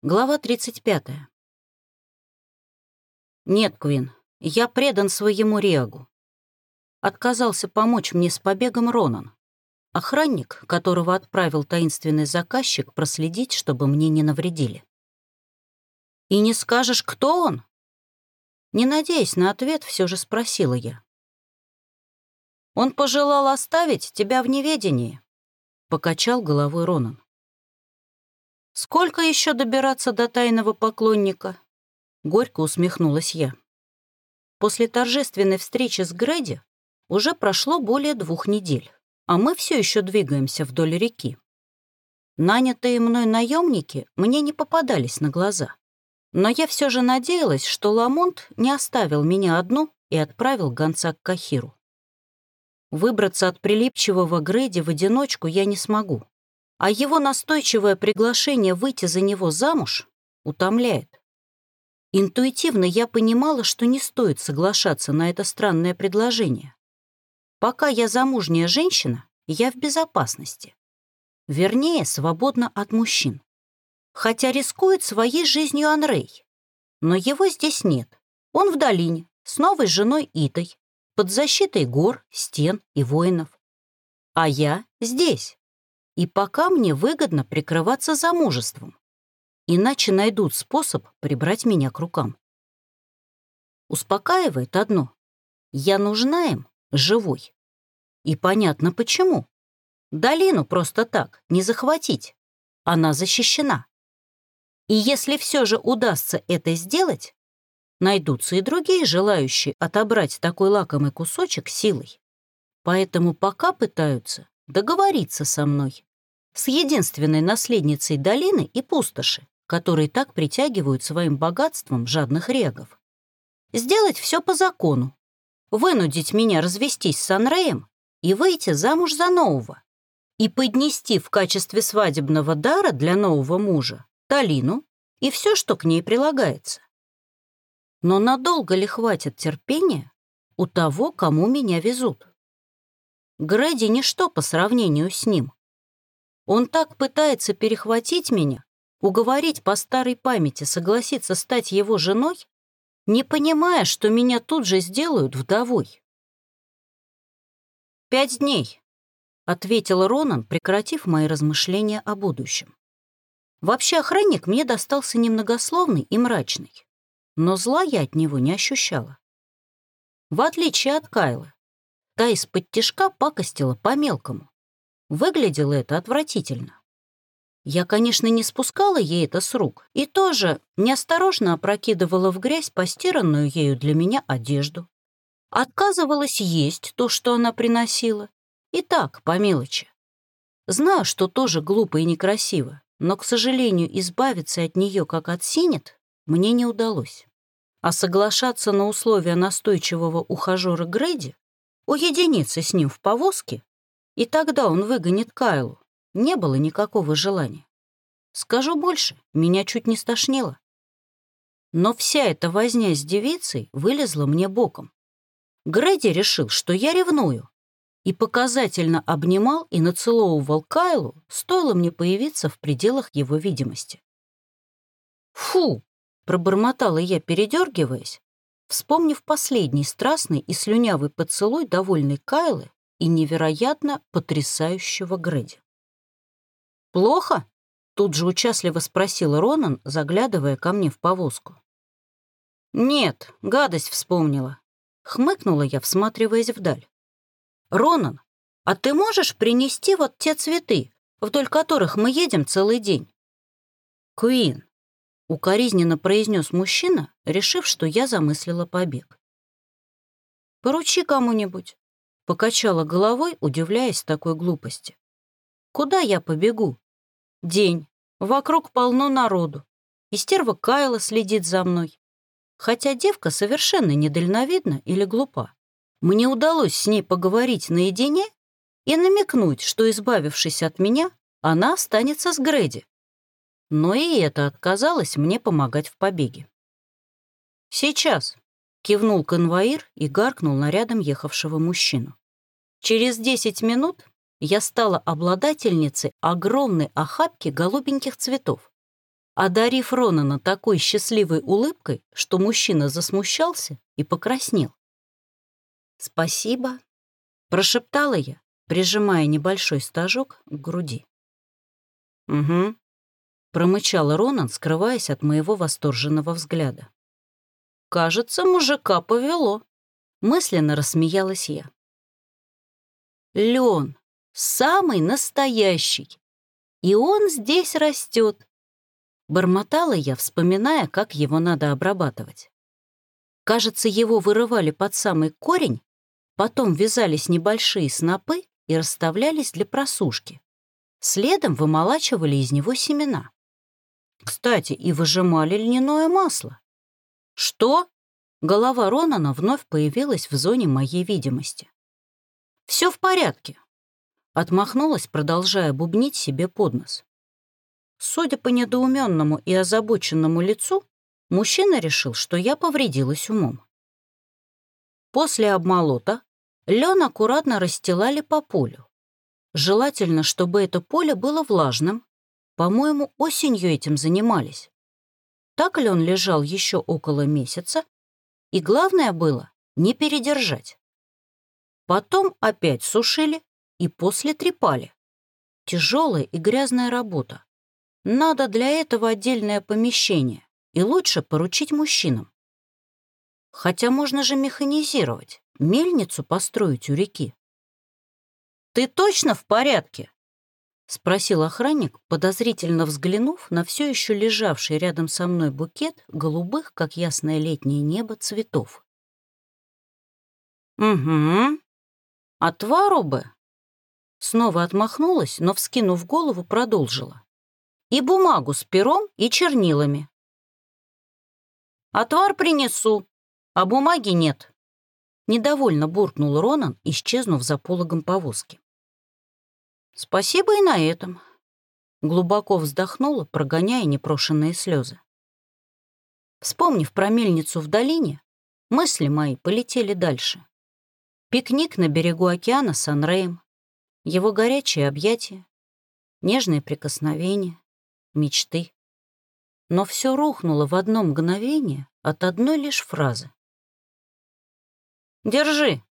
Глава 35. Нет, Квин, я предан своему Реагу. Отказался помочь мне с побегом Ронан. Охранник, которого отправил таинственный заказчик, проследить, чтобы мне не навредили. «И не скажешь, кто он?» Не надеясь на ответ, все же спросила я. «Он пожелал оставить тебя в неведении», — покачал головой Ронан. «Сколько еще добираться до тайного поклонника?» Горько усмехнулась я. После торжественной встречи с Грэди уже прошло более двух недель, а мы все еще двигаемся вдоль реки. Нанятые мной наемники мне не попадались на глаза. Но я все же надеялась, что Ламонт не оставил меня одну и отправил гонца к Кахиру. Выбраться от прилипчивого Грэди в одиночку я не смогу а его настойчивое приглашение выйти за него замуж утомляет. Интуитивно я понимала, что не стоит соглашаться на это странное предложение. Пока я замужняя женщина, я в безопасности. Вернее, свободна от мужчин. Хотя рискует своей жизнью Анрей. Но его здесь нет. Он в долине, с новой женой Итой, под защитой гор, стен и воинов. А я здесь, и пока мне выгодно прикрываться замужеством. Иначе найдут способ прибрать меня к рукам. Успокаивает одно. Я нужна им живой. И понятно почему. Долину просто так не захватить. Она защищена. И если все же удастся это сделать, найдутся и другие желающие отобрать такой лакомый кусочек силой. Поэтому пока пытаются договориться со мной с единственной наследницей долины и пустоши, которые так притягивают своим богатством жадных регов. Сделать все по закону, вынудить меня развестись с Анреем и выйти замуж за нового, и поднести в качестве свадебного дара для нового мужа Талину и все, что к ней прилагается. Но надолго ли хватит терпения у того, кому меня везут? Грэди — ничто по сравнению с ним. Он так пытается перехватить меня, уговорить по старой памяти согласиться стать его женой, не понимая, что меня тут же сделают вдовой. «Пять дней», — ответил Ронан, прекратив мои размышления о будущем. Вообще охранник мне достался немногословный и мрачный, но зла я от него не ощущала. В отличие от Кайлы, та из-под тишка пакостила по-мелкому, Выглядело это отвратительно. Я, конечно, не спускала ей это с рук и тоже неосторожно опрокидывала в грязь постиранную ею для меня одежду. Отказывалась есть то, что она приносила. И так, по мелочи. Знаю, что тоже глупо и некрасиво, но, к сожалению, избавиться от нее, как от синет, мне не удалось. А соглашаться на условия настойчивого ухажера Грэди, уединиться с ним в повозке, и тогда он выгонит Кайлу. Не было никакого желания. Скажу больше, меня чуть не стошнило. Но вся эта возня с девицей вылезла мне боком. Грэди решил, что я ревную, и показательно обнимал и нацеловывал Кайлу, стоило мне появиться в пределах его видимости. «Фу!» — пробормотала я, передергиваясь, вспомнив последний страстный и слюнявый поцелуй довольной Кайлы и невероятно потрясающего Грэди. «Плохо?» — тут же участливо спросил Ронан, заглядывая ко мне в повозку. «Нет, гадость вспомнила», — хмыкнула я, всматриваясь вдаль. «Ронан, а ты можешь принести вот те цветы, вдоль которых мы едем целый день?» «Куин», — укоризненно произнес мужчина, решив, что я замыслила побег. «Поручи кому-нибудь. Покачала головой, удивляясь такой глупости. Куда я побегу? День. Вокруг полно народу. И стерва Кайла следит за мной. Хотя девка совершенно недальновидна или глупа. Мне удалось с ней поговорить наедине и намекнуть, что, избавившись от меня, она останется с Грэди. Но и это отказалось мне помогать в побеге. «Сейчас», — кивнул конвоир и гаркнул на рядом ехавшего мужчину. Через 10 минут я стала обладательницей огромной охапки голубеньких цветов. одарив Ронана такой счастливой улыбкой, что мужчина засмущался и покраснел. «Спасибо», — прошептала я, прижимая небольшой стажок к груди. «Угу», — промычал Ронан, скрываясь от моего восторженного взгляда. «Кажется, мужика повело», — мысленно рассмеялась я. «Лен, самый настоящий, и он здесь растет», — бормотала я, вспоминая, как его надо обрабатывать. Кажется, его вырывали под самый корень, потом вязались небольшие снопы и расставлялись для просушки. Следом вымолачивали из него семена. Кстати, и выжимали льняное масло. Что? Голова Ронана вновь появилась в зоне моей видимости. Все в порядке. Отмахнулась, продолжая бубнить себе под нос. Судя по недоуменному и озабоченному лицу, мужчина решил, что я повредилась умом. После обмолота лен аккуратно расстилали по полю. Желательно, чтобы это поле было влажным. По-моему, осенью этим занимались. Так ли он лежал еще около месяца, и главное было не передержать. Потом опять сушили и после трепали. Тяжелая и грязная работа. Надо для этого отдельное помещение, и лучше поручить мужчинам. Хотя можно же механизировать, мельницу построить у реки. «Ты точно в порядке?» — спросил охранник, подозрительно взглянув на все еще лежавший рядом со мной букет голубых, как ясное летнее небо, цветов. «Угу. Отвару бы». Снова отмахнулась, но, вскинув голову, продолжила. «И бумагу с пером и чернилами». «Отвар принесу, а бумаги нет». Недовольно буркнул Ронан, исчезнув за пологом повозки. Спасибо и на этом. Глубоко вздохнула, прогоняя непрошенные слезы. Вспомнив про мельницу в долине, мысли мои полетели дальше. Пикник на берегу океана с Анреем, его горячие объятия, нежные прикосновения, мечты. Но все рухнуло в одно мгновение от одной лишь фразы. «Держи».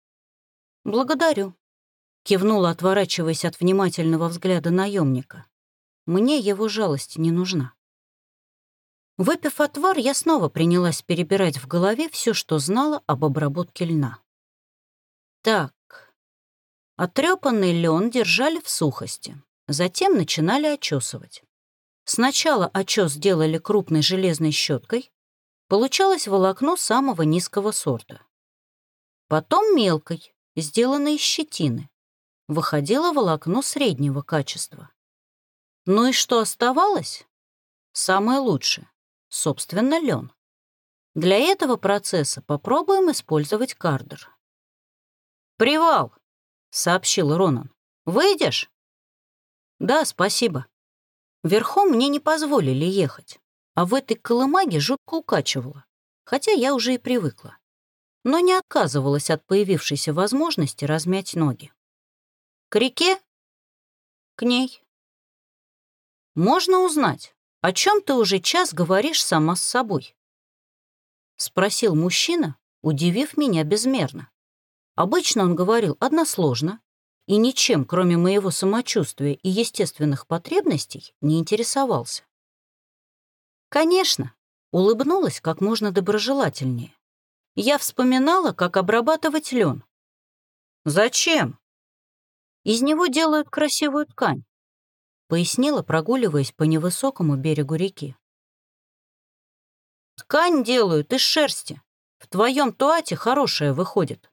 «Благодарю», Кивнула, отворачиваясь от внимательного взгляда наемника. Мне его жалость не нужна. Выпив отвар, я снова принялась перебирать в голове все, что знала об обработке льна. Так, отрепанный лен держали в сухости, затем начинали очесывать. Сначала очес делали крупной железной щеткой, получалось волокно самого низкого сорта. Потом мелкой, сделанной из щетины выходило волокно среднего качества. Ну и что оставалось? Самое лучшее — собственно, лен. Для этого процесса попробуем использовать кардер. «Привал!» — сообщил Ронан. «Выйдешь?» «Да, спасибо. Верхом мне не позволили ехать, а в этой колымаге жутко укачивало, хотя я уже и привыкла. Но не отказывалась от появившейся возможности размять ноги. К реке? К ней. Можно узнать, о чем ты уже час говоришь сама с собой? Спросил мужчина, удивив меня безмерно. Обычно он говорил односложно и ничем, кроме моего самочувствия и естественных потребностей, не интересовался. Конечно, улыбнулась как можно доброжелательнее. Я вспоминала, как обрабатывать лен. «Зачем?» Из него делают красивую ткань», — пояснила, прогуливаясь по невысокому берегу реки. «Ткань делают из шерсти. В твоем туате хорошая выходит».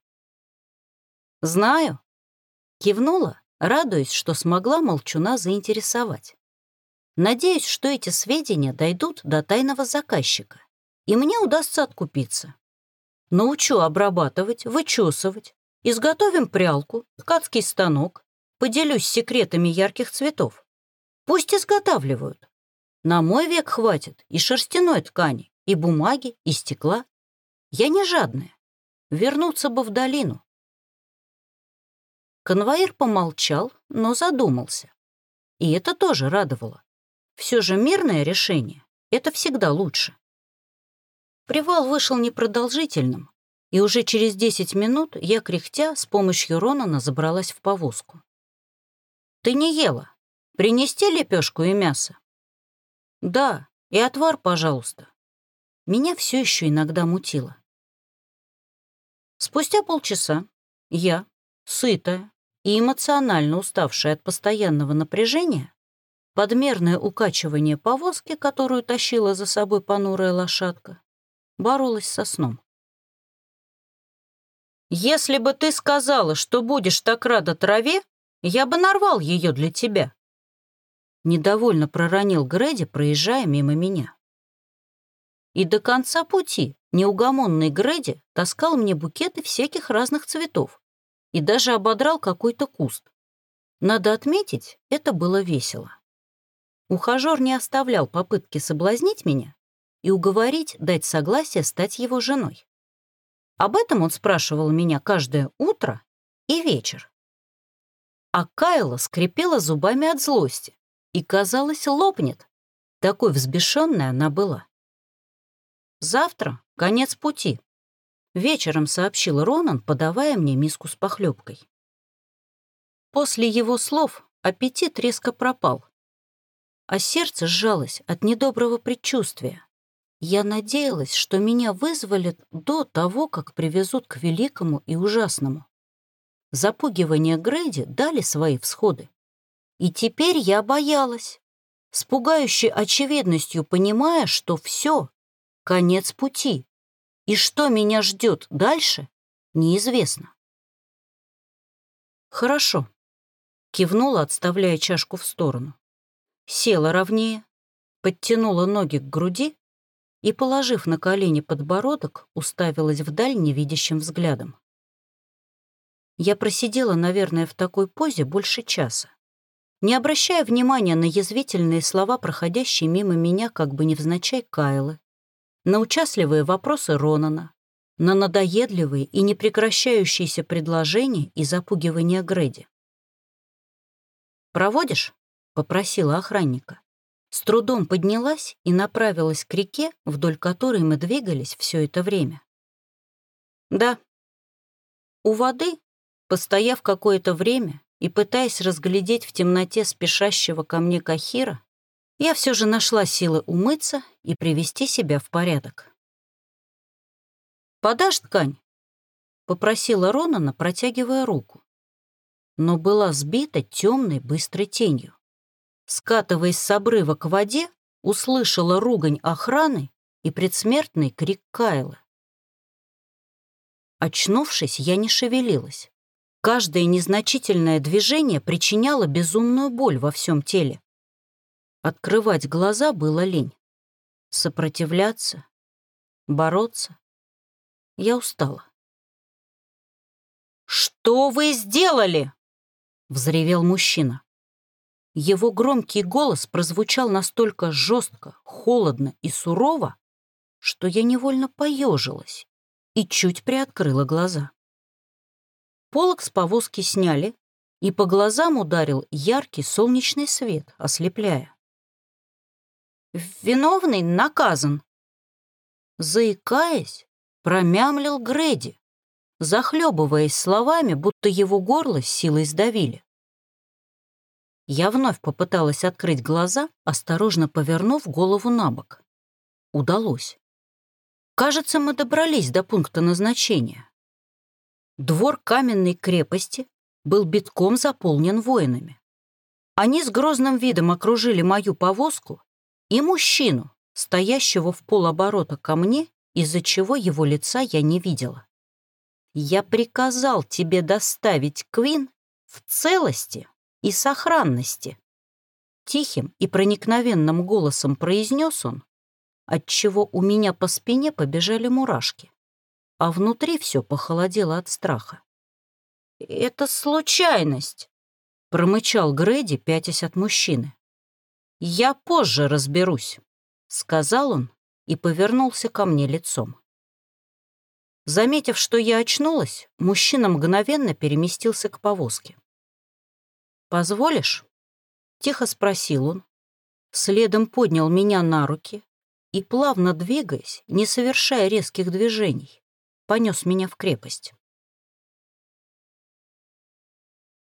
«Знаю», — кивнула, радуясь, что смогла молчуна заинтересовать. Надеюсь, что эти сведения дойдут до тайного заказчика, и мне удастся откупиться. Научу обрабатывать, вычесывать, изготовим прялку, ткацкий станок, Поделюсь секретами ярких цветов. Пусть изготавливают. На мой век хватит и шерстяной ткани, и бумаги, и стекла. Я не жадная. Вернуться бы в долину. Конвоир помолчал, но задумался. И это тоже радовало. Все же мирное решение — Это всегда лучше. Привал вышел непродолжительным, и уже через 10 минут я, кряхтя, с помощью Ронана забралась в повозку. «Ты не ела. Принести лепешку и мясо?» «Да, и отвар, пожалуйста». Меня все еще иногда мутило. Спустя полчаса я, сытая и эмоционально уставшая от постоянного напряжения, подмерное укачивание повозки, которую тащила за собой понурая лошадка, боролась со сном. «Если бы ты сказала, что будешь так рада траве, я бы нарвал ее для тебя», недовольно проронил Грэди, проезжая мимо меня. И до конца пути неугомонный Грэди таскал мне букеты всяких разных цветов и даже ободрал какой-то куст. Надо отметить, это было весело. Ухажер не оставлял попытки соблазнить меня и уговорить дать согласие стать его женой. Об этом он спрашивал меня каждое утро и вечер. А Кайла скрипела зубами от злости и, казалось, лопнет. Такой взбешенной она была. «Завтра конец пути», — вечером сообщил Ронан, подавая мне миску с похлебкой. После его слов аппетит резко пропал, а сердце сжалось от недоброго предчувствия. Я надеялась, что меня вызволят до того, как привезут к великому и ужасному. Запугивания Грейди дали свои всходы. И теперь я боялась, с пугающей очевидностью понимая, что все, конец пути, и что меня ждет дальше, неизвестно. «Хорошо», — кивнула, отставляя чашку в сторону. Села ровнее, подтянула ноги к груди и, положив на колени подбородок, уставилась вдаль невидящим взглядом. Я просидела, наверное, в такой позе больше часа, не обращая внимания на язвительные слова, проходящие мимо меня как бы невзначай Кайлы, на участливые вопросы Ронана, на надоедливые и непрекращающиеся предложения и запугивания Грэди. «Проводишь?» — попросила охранника с трудом поднялась и направилась к реке, вдоль которой мы двигались все это время. Да. У воды, постояв какое-то время и пытаясь разглядеть в темноте спешащего ко мне Кахира, я все же нашла силы умыться и привести себя в порядок. «Подашь ткань?» — попросила Ронана, протягивая руку, но была сбита темной быстрой тенью. Скатываясь с обрыва к воде, услышала ругань охраны и предсмертный крик Кайла. Очнувшись, я не шевелилась. Каждое незначительное движение причиняло безумную боль во всем теле. Открывать глаза было лень. Сопротивляться, бороться. Я устала. «Что вы сделали?» — взревел мужчина. Его громкий голос прозвучал настолько жестко, холодно и сурово, что я невольно поежилась и чуть приоткрыла глаза. Полок с повозки сняли, и по глазам ударил яркий солнечный свет, ослепляя. «Виновный наказан!» Заикаясь, промямлил Грэди, захлебываясь словами, будто его горло силой сдавили. Я вновь попыталась открыть глаза, осторожно повернув голову на бок. Удалось. Кажется, мы добрались до пункта назначения. Двор каменной крепости был битком заполнен воинами. Они с грозным видом окружили мою повозку и мужчину, стоящего в полоборота ко мне, из-за чего его лица я не видела. «Я приказал тебе доставить Квин в целости и сохранности. Тихим и проникновенным голосом произнес он, отчего у меня по спине побежали мурашки, а внутри все похолодело от страха. «Это случайность», — промычал Грэди, пятясь от мужчины. «Я позже разберусь», — сказал он и повернулся ко мне лицом. Заметив, что я очнулась, мужчина мгновенно переместился к повозке. «Позволишь?» — тихо спросил он. Следом поднял меня на руки, и, плавно двигаясь, не совершая резких движений, понес меня в крепость.